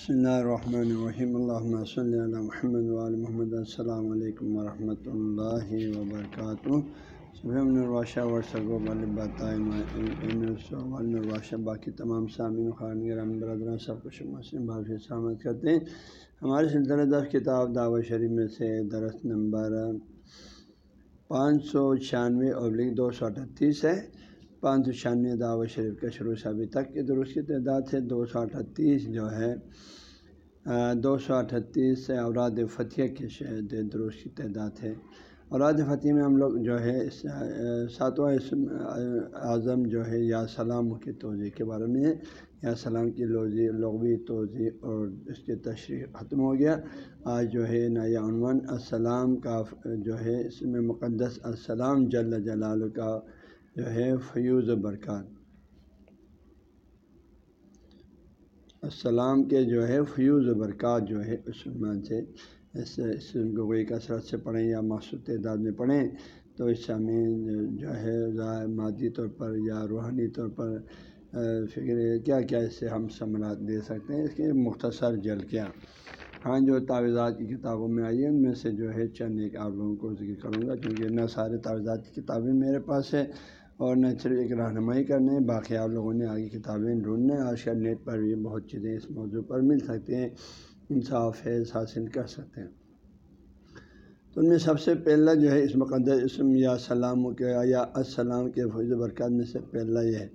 بسم اللہ الرحمن الرحیم اللہ صلی اللہ محمد محمد السلام علیکم ورحمۃ اللہ وبرکاتہ الراشہ الراشہ باقی تمام سامعین خان گرام برادران سب کچھ مسلم بھائی سلامت کرتے ہیں ہمارے سلسلہ دس کتاب دعوت شریف میں سے درخت نمبر پانچ سو چھیانوے ابلک دو سو اٹھتیس ہے پانچ سو چھیانوے دعوت شریف کے شروع سے ابھی تک کی درست کی تعداد ہے دو سو اٹھتیس جو ہے دو سو اٹھتیس سے اوراد فتح کے شہد درست کی تعداد ہے۔ اوراد فتح میں ہم لوگ جو ہے ساتواں اسم اعظم جو ہے، یا سلام کی توضیع کے بارے میں یا سلام کی لوزی لغوی توضیع اور اس کی تشریح ختم ہو گیا۔ آج جو ہے نیا عنوان، السلام کا، جو ہے اس میں مقدس السلام جل جلال کا جو ہے فیوز و برکات۔ السلام کے جو ہے فیوز و برکات جو ہے اس عنوان سے اس اسم کو کوئی کثرت سے پڑھیں یا مخصوص تعداد میں پڑھیں تو اس سے ہمیں جو ہے مادی طور پر یا روحانی طور پر فکر کیا کیا اس سے ہم ثمرات دے سکتے ہیں؟ اس کے مختصر جل کیا ہاں جو تعویذات کی کتابوں میں آئی ہیں، ان میں سے جو ہے چند ایک آپ لوگوں کو ذکر کروں گا کیونکہ نہ سارے تعویذات کی کتابیں میرے پاس ہے اور نہ صرف ایک رہنمائی کرنے، باقی آپ لوگوں نے آگے کتابیں ڈھونڈنے، آج کل نیٹ پر بھی بہت چیزیں اس موضوع پر مل سکتے ہیں، انصاف فیض حاصل کر سکتے ہیں۔ تو ان میں سب سے پہلا جو ہے اس مقدس اسم یا سلام کے، یا السلام کے فوج برکات میں سے پہلا یہ ہے۔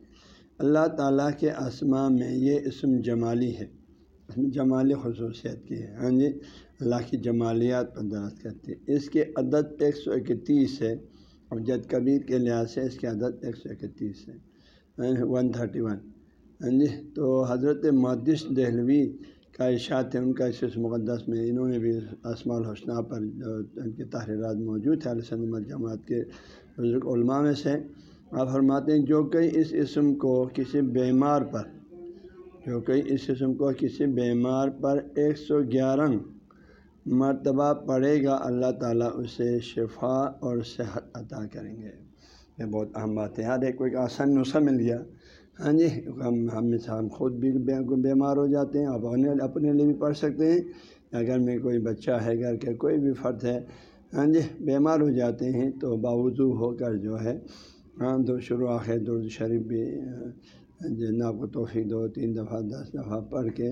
اللہ تعالیٰ کے اسماء میں یہ اسم جمالی ہے۔ اس میں جمالی خصوصیت کی ہے۔ ہاں جی اللہ کی جمالیات پر درخت کرتی ہے اس کے عدد ایک سو اکتیس ہے۔ اور جد کبیر کے لحاظ سے اس کی عدد ایک سو اکتیس ہے۔ ون تھرٹی ون ہاں جی تو حضرت مدث دہلوی کا اشاعت ہے، ان کا اس مقدس میں انہوں نے بھی اسماع الحسنہ پر ان کی تحریرات موجود ہے علیہ جماعت کے بزرگ علماء میں سے۔ آپ فرماتے ہیں، جو کہ اس اسم کو کسی بیمار پر، جو کہ اس اسم کو کسی بیمار پر ایک سو گیارہ مرتبہ پڑے گا، اللہ تعالیٰ اسے شفا اور صحت عطا کریں گے۔ یہ بہت اہم بات ہے۔ ہر ایک کوئی آسان نسخہ مل گیا۔ ہاں جی ہم ہم ہم خود بھی بیمار ہو جاتے ہیں آپ اپنے لیے بھی پڑھ سکتے ہیں۔ اگر میں کوئی بچہ ہے، گھر کے کوئی بھی فرد ہے ہاں جی بیمار ہو جاتے ہیں تو باوضو ہو کر جو ہے ہاں دو شروع آخر درد شریف بھی ہاں، جناب کو توفیق دو، تین دفعہ، دس دفعہ پڑھ کے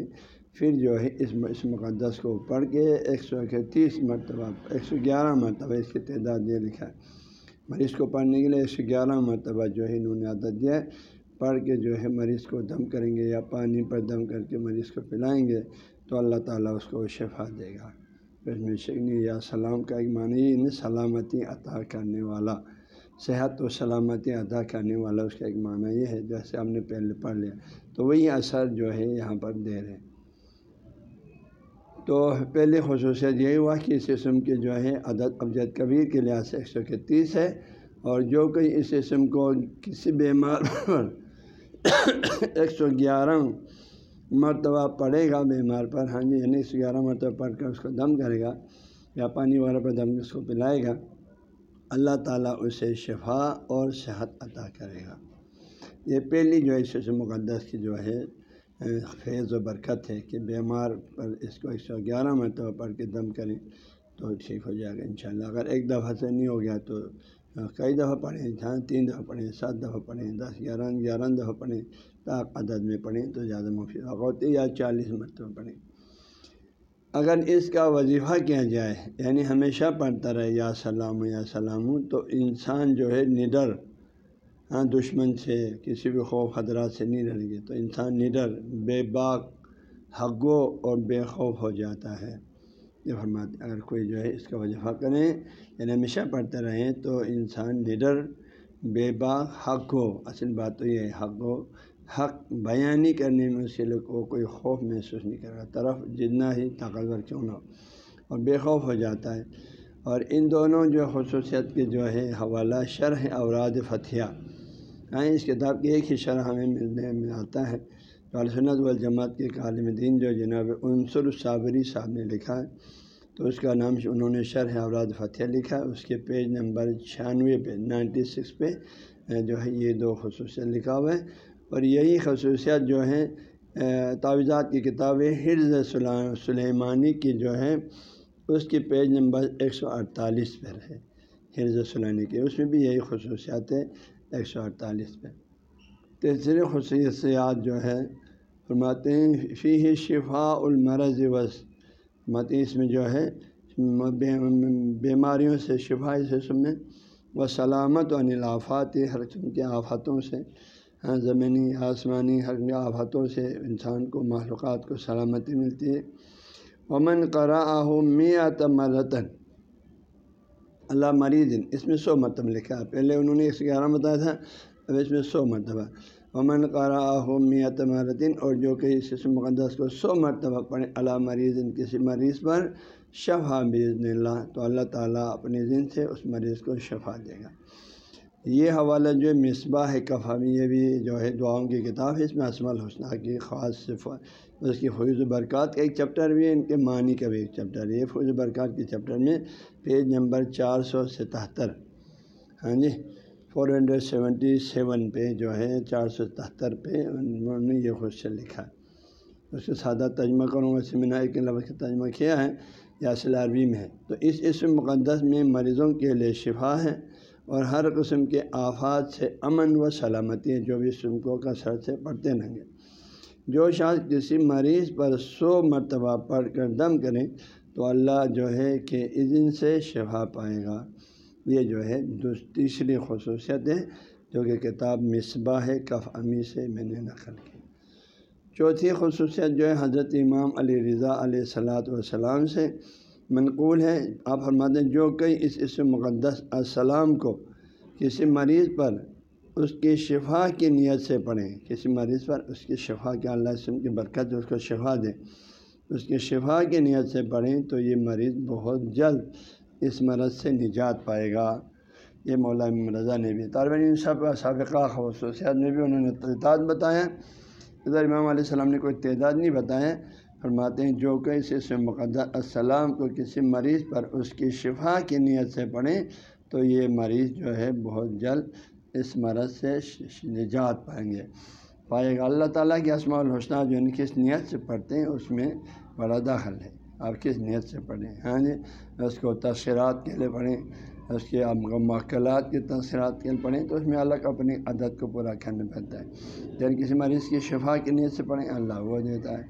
پھر جو ہے اس اس مقدس کو پڑھ کے ایک سو اکتیس مرتبہ، ایک سو گیارہ مرتبہ اس کی تعداد یہ لکھا ہے۔ مریض کو پڑھنے کے لیے ایک سو گیارہ مرتبہ جو ہے انہوں نے عادت دیا ہے۔ پڑھ کے جو ہے مریض کو دم کریں گے یا پانی پر دم کر کے مریض کو پلائیں گے تو اللہ تعالیٰ اس کو شفا دے گا۔ اس میں شکنی یا سلام کا ایک معنی انہیں سلامتی عطا کرنے والا، صحت و سلامتی ادا کرنے والا، اس کا ایک معنی یہ ہے، جیسے ہم نے پہلے پڑھ لیا۔ تو وہی اثر جو ہے یہاں پر دے رہے تو پہلے خصوصیت یہی ہوا کہ اس اسم کے جو ہے عدد ابجد کبیر کے لحاظ سے ایک سو اکتیس ہے اور جو کہ اس اسم کو کسی بیمار پر ایک سو گیارہ مرتبہ پڑے گا بیمار پر ہاں جی یعنی ایک سو گیارہ مرتبہ پڑھ کر اس کو دم کرے گا یا پانی وغیرہ پر دم اس کو پلائے گا، اللہ تعالیٰ اسے شفا اور صحت عطا کرے گا۔ یہ پہلی جو ہے اس مقدس کی جو ہے فیض و برکت ہے کہ بیمار پر اس کو ایک سو گیارہ مرتبہ پڑھ کے دم کریں تو ٹھیک ہو جائے گا انشاءاللہ۔ اگر ایک دفعہ سے نہیں ہو گیا تو کئی دفعہ پڑھیں جہاں تین دفعہ پڑھیں، سات دفعہ پڑھیں، دس، گیارہ گیارہ دفعہ پڑھیں تاک عدد میں پڑھیں تو زیادہ مفید ہوتی یا چالیس مرتبہ پڑھیں۔ اگر اس کا وظیفہ کیا جائے یعنی ہمیشہ پڑھتا رہے، یا سلام یا سلام تو انسان جو ہے نڈر ہاں دشمن سے، کسی بھی خوف خطرات سے نہیں رہیں گے۔ تو انسان نڈر بے باک حگو اور بے خوف ہو جاتا ہے۔ یہ فرماتے اگر کوئی جو ہے اس کا وظیفہ کریں یعنی ہمیشہ پڑھتے رہیں، تو انسان نڈر بے باک حق ہو اصل بات تو یہ ہے حق ہو حق بیانی کرنے میں اس کے لوگ کو کوئی خوف محسوس نہیں کر رہا۔ طرف جتنا ہی طاقتور کیوں نہ ہو، اور بے خوف ہو جاتا ہے۔ اور ان دونوں جو خصوصیت کے جو ہے، حوالہ شرح اوراد فتح ہاں یعنی اس کتاب کی ایک ہی شرح ہمیں ملنے میں آتا ہے۔ سنت والجماعت کے عالم دین جو جناب عنصر صابری صاحب نے لکھا ہے، تو اس کا نام انہوں نے شرح اوراد فتح لکھا ہے۔ اس کے پیج نمبر چھیانوے پہ، نائنٹی سکس پہ جو ہے یہ دو خصوصیت لکھا ہوا ہے۔ اور یہی خصوصیت جو ہیں تعویذات کی کتاب حرز سلیمانی کی جو ہے اس کی پیج نمبر ایک سو اڑتالیس پر ہے، حرز سلانی کی اس میں بھی یہی خصوصیات ہے ایک سو اڑتالیس پہ تیسری خصوصیات جو ہے، فرماتے ہیں فی شفا المرض وس اس میں جو ہے، بیماریوں سے شفا اس میں و سلامت و انلافات ہر قسم کے آفاتوں سے ہاں زمینی، آسمانی، ہر آفاتوں سے انسان کو معلومات کو سلامتی ملتی ہے۔ امن کرا آہو میات مرتن اللہ مریض اس میں سو مرتبہ لکھا پہلے انہوں نے ایک سو گیارہ بتایا تھا اب اس میں سو مرتبہ۔ امن قرا آہو میات مرتن اور جو کہ اس مقدس کو سو مرتبہ پڑھیں، اللہ مریض کسی مریض پر شفا بزن اللہ۔ تو اللہ تعالیٰ اپنے دن سے اس مریض کو شفا دے گا۔ یہ حوالہ جو ہے، مصباح ہے یہ بھی جو ہے دعاؤں کی کتاب ہے۔ اس میں اسم الحسنہ کی خاص صفا اس کی فوج و برکات کا ایک چیپٹر بھی ہے، ان کے معنی کا بھی ایک چیپٹر ہے۔ یہ فوج و برکات کے چیپٹر میں پیج نمبر چار سو ستہتر۔ ہاں جی فور ہنڈریڈ سیونٹی سیون پہ جو ہے، چار سو ستہتر پہ انہوں نے یہ خود سے لکھا۔ اس کو سادہ ترجمہ کروں گا میں نے ایک لفظ کا ترجمہ کیا ہے یا اصل عربی میں ہے۔ تو اس اسم مقدس میں مریضوں کے لیے شفا ہے اور ہر قسم کے آفات سے امن و سلامتی ہے، جو بھی سمکوں کا سر سے پڑھتے رہیں گے۔ جو شاید کسی مریض پر سو مرتبہ پڑھ کر دم کریں تو اللہ جو ہے کہ دن سے شفا پائے گا۔ یہ جو ہے تیسری خصوصیت ہے جو کہ کتاب مصباح کف امی سے میں نے نقل کی۔ چوتھی خصوصیت جو ہے حضرت امام علی رضا علیہ السلاۃ والسلام سے منقول ہے۔ آپ فرماتے ہیں جو کئی اس اس مقدس السلام کو کسی مریض پر اس کی شفا کی نیت سے پڑھیں، کسی مریض پر اس کی شفا کے اللہ اسم کی برکت اس کو شفا دیں اس کی شفا کی نیت سے پڑھیں تو یہ مریض بہت جلد اس مرض سے نجات پائے گا۔ یہ مولا رضا نے بھی، طالب ان سب سابقہ خصوصیات میں بھی انہوں نے تعداد بتایا ادھر امام علیہ السلام نے کوئی تعداد نہیں بتایا فرماتے ہیں، جو کہ اس مقدس السلام کو کسی مریض پر اس کی شفا کی نیت سے پڑھیں تو یہ مریض جو ہے بہت جلد اس مرض سے نجات پائیں گے۔ پائے گا۔ اللہ تعالیٰ کی اسماع الحسنہ جو ان کس نیت سے پڑھتے ہیں، اس میں بڑا داخل ہے۔ آپ کس نیت سے پڑھیں؟ ہاں جی اس کو تذکرات کے لیے پڑھیں۔ اس کے مقلات کے تاثرات کے پڑھیں تو اس میں اللہ اپنی عدد کو پورا کرنا پڑتا ہے۔ جب کسی مریض کی شفا کی نیت سے پڑھیں، اللہ وہ دیتا ہے۔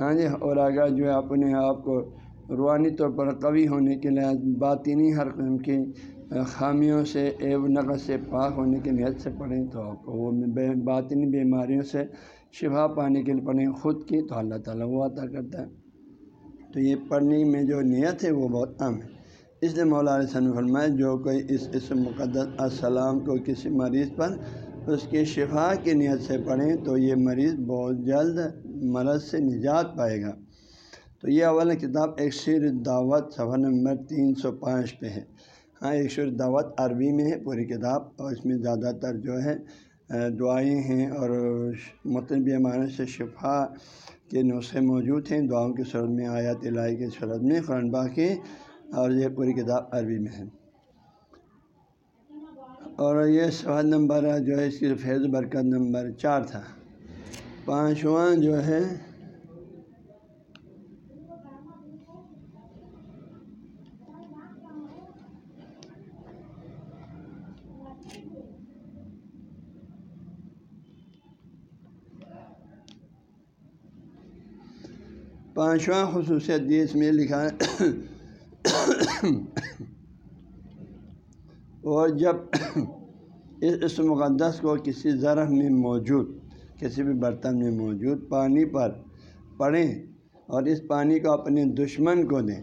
ہاں جی اور اگر جو ہے اپنے آپ کو روحانی طور پر قوی ہونے کے لیے باطینی ہر قسم کی خامیوں سے ایب نقص سے پاک ہونے کی نیت سے پڑھیں تو آپ کو وہ باطنی بیماریوں سے شفا پانے کے لیے پڑھیں، خود کی تو اللہ تعالیٰ وہ عطا کرتا ہے۔ تو یہ پڑھنے میں جو نیت ہے وہ بہت عام ہے۔ اس لیے مولا علیہ وسلم فرمائے جو کوئی اس اس مقدس السلام کو کسی مریض پر اس کی شفا کی نیت سے پڑھیں تو یہ مریض بہت جلد مرض سے نجات پائے گا۔ تو یہ اول کتاب ایک شیر دعوت صفحہ نمبر تین سو پانچ پہ ہے۔ ہاں ایک دعوت عربی میں ہے، پوری کتاب، اور اس میں زیادہ تر جو ہے دعائیں ہیں، اور مطلب بیماروں سے شفا کے نسخے موجود ہیں۔ دعاؤں کی صورت میں آیات الہی کی صورت میں، قرآن باقی اور یہ پوری کتاب عربی میں ہے۔ اور یہ سوال نمبر جو ہے، اس کی فیض برکت نمبر چار تھا۔ پانچواں جو ہے پانچواں خصوصیت جی اس میں لکھا ہے۔ اور جب اس مقدس کو کسی ذرف میں موجود، کسی بھی برتن میں موجود پانی پر پڑیں اور اس پانی کو اپنے دشمن کو دیں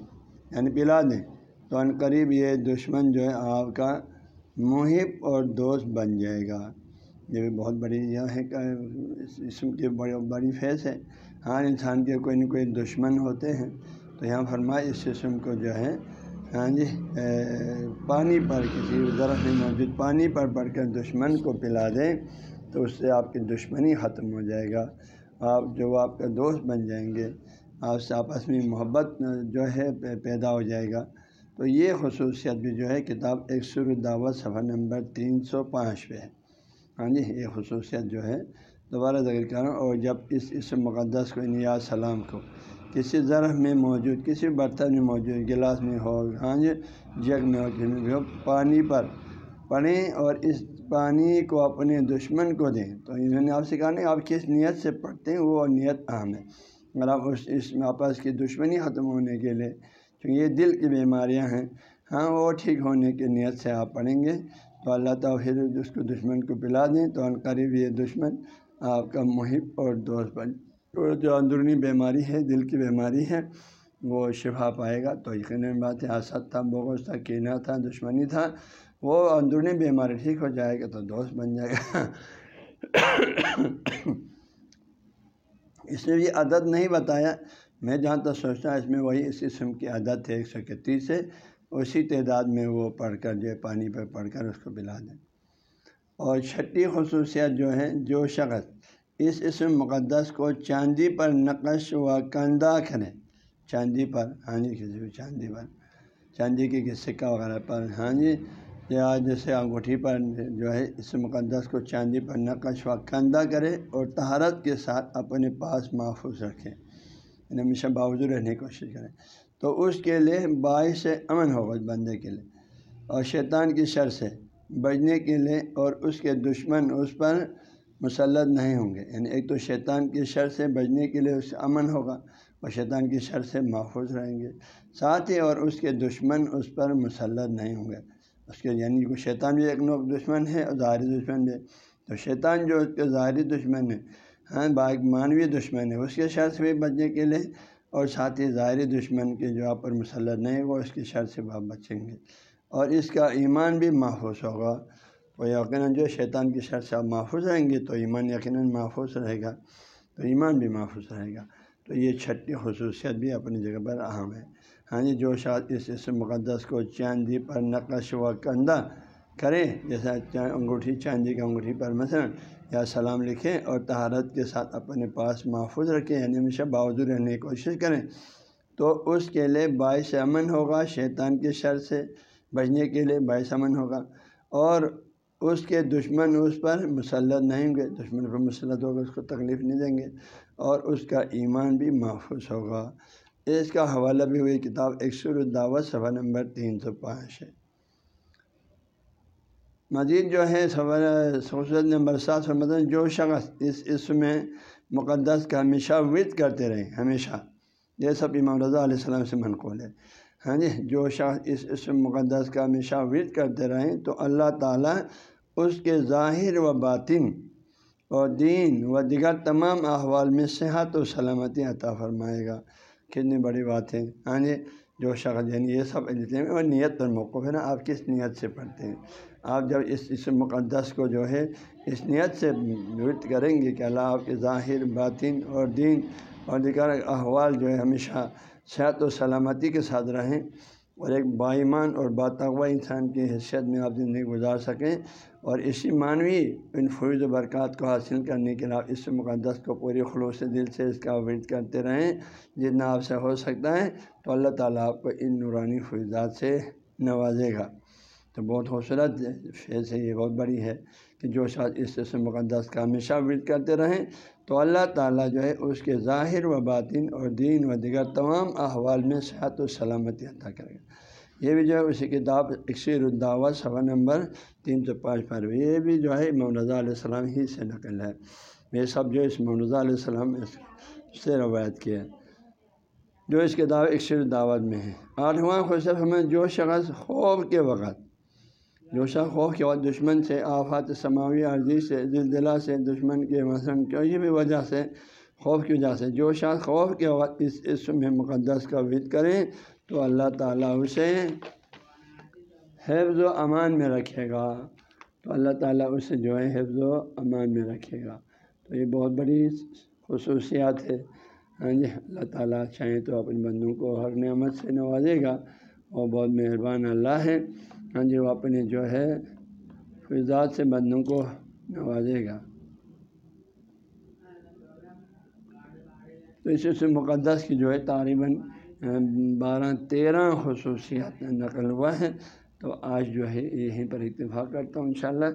یعنی پلا دیں، تو ان قریب یہ دشمن جو ہے آپ کا محب اور دوست بن جائے گا۔ یہ بھی بہت بڑی یہ ہے اسم کی بڑی بڑی فیض ہے۔ ہر انسان کے کوئی نہ کوئی دشمن ہوتے ہیں۔ تو یہاں فرمائے اس جسم کو جو ہے ہاں جی پانی پر کسی درخت میں موجود پانی پر پڑھ کر دشمن کو پلا دیں، تو اس سے آپ کی دشمنی ختم ہو جائے گا۔ آپ جو آپ کا دوست بن جائیں گے، آپ سے آپس میں محبت جو ہے پیدا ہو جائے گا۔ تو یہ خصوصیت بھی جو ہے، کتاب ایک سر دعوت صفحہ نمبر تین سو پانچ پہ ہے۔ ہاں جی یہ خصوصیت جو ہے دوبارہ ذکر کروں اور جب اس اس مقدس کو یعنی یا سلام کو، کسی ظرف میں موجود، کسی برتن میں موجود، گلاس میں ہو ہاں جی جگ میں ہو پانی پر پڑھیں اور اس پانی کو اپنے دشمن کو دیں۔ تو انہوں نے آپ سے کہا نہیں، آپ کس نیت سے پڑھتے ہیں؟ وہ نیت اہم ہے۔ اگر آپ اس اس آپس کی دشمنی ختم ہونے کے لیے کیونکہ یہ دل کی بیماریاں ہیں۔ ہاں وہ ٹھیک ہونے کی نیت سے آپ پڑھیں گے۔ تو اللہ تعالیٰ پھر اس کو دشمن کو پلا دیں۔ تو ان قریب یہ دشمن آپ کا محب اور دوست بن۔ اور جو اندرونی بیماری ہے، دل کی بیماری ہے، وہ شفا پائے گا۔ تو یقیناً بات ہے حسد تھا، بغض تھا کینہ تھا، دشمنی تھا، وہ اندرونی بیماری ٹھیک ہو جائے گا تو دوست بن جائے گا۔ اس میں بھی عدد نہیں بتایا۔ میں جہاں تک سوچتا اس میں وہی اس قسم کی عدد ہے، ایک سو اکتیس ہے اسی تعداد میں وہ پڑھ کر جو ہے، پانی پہ پڑھ کر اس کو پلا دیں۔ اور چھٹی خصوصیت جو ہے جو شخص اس اسم مقدس کو چاندی پر نقش و کندہ کرے چاندی پر ہاں جی کسی بھی چاندی پر، چاندی کے سکہ وغیرہ پر ہاں جی یا جیسے انگوٹھی پر جو ہے، اس مقدس کو چاندی پر نقش و کندہ کرے اور تہارت کے ساتھ اپنے پاس محفوظ رکھے۔ یعنی ہمیشہ باوجود رہنے کی کوشش کریں تو اس کے لیے باعث امن ہوگا بندے کے لیے۔ اور شیطان کی شر سے بچنے کے لیے اور اس کے دشمن اس پر مسلط نہیں ہوں گے۔ یعنی ایک تو شیطان کی شر سے بچنے کے لیے اس سے امن ہوگا اور شیطان کی شر سے محفوظ رہیں گے۔ ساتھ ہی اور اس کے دشمن اس پر مسلط نہیں ہوں گے۔ اس کے یعنی کہ شیطان بھی ایک نوک دشمن ہے اور ظاہری دشمن بھی۔ تو شیطان جو اس کے ظاہری دشمن ہے ہاں باغ مانوی دشمن ہے، اس کے شر سے بھی بچنے کے لیے اور ساتھ ہی ظاہری دشمن کے جو آپ پر مسلط نہیں وہ اس کی شر سے آپ بچیں گے۔ اور اس کا ایمان بھی محفوظ ہوگا۔ تو یقیناً جو شیطان کی شر سے آپ محفوظ رہیں گے تو ایمان یقیناً محفوظ رہے گا، تو ایمان بھی محفوظ رہے گا۔ تو یہ چھٹی خصوصیت بھی اپنی جگہ پر اہم ہے۔ ہاں جی جو شاید اس اس مقدس کو چاندی پر نقش و کندہ کریں جیسا انگوٹھی چاندی کا انگوٹھی پر مثلاً، یا سلام لکھیں اور تہارت کے ساتھ اپنے پاس محفوظ رکھیں یعنی ہمیشہ باوجود رہنے کی کوشش کریں، تو اس کے لیے باعث امن ہوگا شیطان کے شر سے۔ بچنے کے لیے باعث امن ہوگا۔ اور اس کے دشمن اس پر مسلط نہیں ہوں گے۔ دشمن پر مسلط ہوگا، اس کو تکلیف نہیں دیں گے۔ اور اس کا ایمان بھی محفوظ ہوگا۔ اس کا حوالہ بھی ہوئی کتاب اکثر الدعوت صفحہ نمبر تین سو پانچ ہے۔ مزید جو ہے سفر نمبر سات سو مطلب جو شخص اس اس میں مقدس کا ہمیشہ ورد کرتے رہیں ہمیشہ، یہ سب امام رضا علیہ السلام سے منقول ہے۔ ہاں جی جو شخص اس اس مقدس کا ہمیشہ ورد کرتے رہیں تو اللہ تعالیٰ اس کے ظاہر و باطن اور دین و دیگر تمام احوال میں صحت و سلامتی عطا فرمائے گا۔ کتنی بڑی بات ہے۔ ہاں جی جو شخص یعنی یہ سب اور نیت پر موقف ہے نا، آپ کس نیت سے پڑھتے ہیں؟ آپ جب اس اس مقدس کو جو ہے اس نیت سے ورت کریں گے کہ اللہ آپ کے ظاہر، باطن اور دین اور دیگر احوال جو ہے ہمیشہ صحت و سلامتی کے ساتھ رہیں اور ایک بائیمان اور باتغوا انسان کی حیثیت میں آپ زندگی گزار سکیں اور اسی معنوی ان فوج و برکات کو حاصل کرنے کے علاوہ اس مقدس کو پوری خلوص دل سے اس کا ورد کرتے رہیں جتنا آپ سے ہو سکتا ہے تو اللہ تعالیٰ آپ کو ان نورانی فوجات سے نوازے گا۔ تو بہت خوبصورت فیض ہے، یہ بہت بڑی ہے۔ کہ جو شاید اس سے مقدس کا ہمیشہ ورد کرتے رہیں، تو اللہ تعالیٰ جو ہے اس کے ظاہر و باطن اور دین و دیگر تمام احوال میں صحت و سلامتی عطا کرے گا۔ یہ بھی جو ہے اسی کتاب اکثر الدعوت صفحہ نمبر تین سو پانچ پر یہ بھی جو ہے امام رضا علیہ السلام ہی سے نقل ہے۔ یہ سب جو اس رضا علیہ السلام سے روایت کیا ہے جو اس کتاب اکثر الدعوت میں ہے۔ آٹھواں خوشب ہمیں جو شخص خوف کے وقت جو خوف کے وقت دشمن سے آفات سماوی عرضی سے زلزلہ سے، دشمن کے مثلاً کسی بھی وجہ سے خوف کی وجہ سے۔ جو خوف کے وقت اس اسم میں مقدس کا ود کریں تو اللہ تعالیٰ اسے حفظ و امان میں رکھے گا۔ تو اللہ تعالیٰ اسے جو ہے حفظ و امان میں رکھے گا۔ تو یہ بہت بڑی خصوصیات ہے۔ ہاں جی اللہ تعالیٰ چاہیں تو اپنے بندوں کو ہر نعمت سے نوازے گا اور بہت مہربان اللہ ہے۔ ہاں جی وہ اپنے جو ہے فضاد سے بندوں کو نوازے گا۔ تو اس سے مقدس کی جو ہے تقریباً بارہ، تیرہ خصوصیات نقل ہوا ہے۔ تو آج جو ہے یہیں پر اتفاق کرتا ہوں انشاءاللہ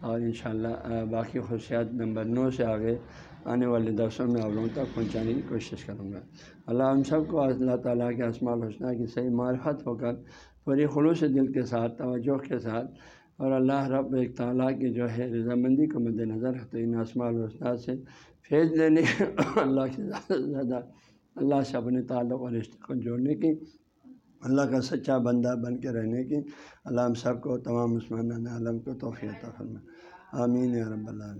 اور انشاءاللہ باقی خصوصیات نمبر نو سے آگے آنے والے درسوں میں آپ لوگوں تک پہنچانے کی کوشش کروں گا۔ اللہ ہم سب کو اللہ تعالیٰ کے اسماع الحسنہ کی صحیح معرفت ہو کر پوری خلوص دل کے ساتھ، توجہ کے ساتھ اور اللہ رب ایک تعالیٰ کی جو ہے رضامندی کو مد نظر رکھتے ان اسماع الحسنہ سے فیض لینے اللہ سے زیادہ سے زیادہ اللہ سے اپنے تعلق اور رشتے کو جوڑنے کی اللہ کا سچا بندہ بن کے رہنے کی اللہ ہم سب کو، تمام عثمان عالم کو توفیع فرما آمین رب اللہ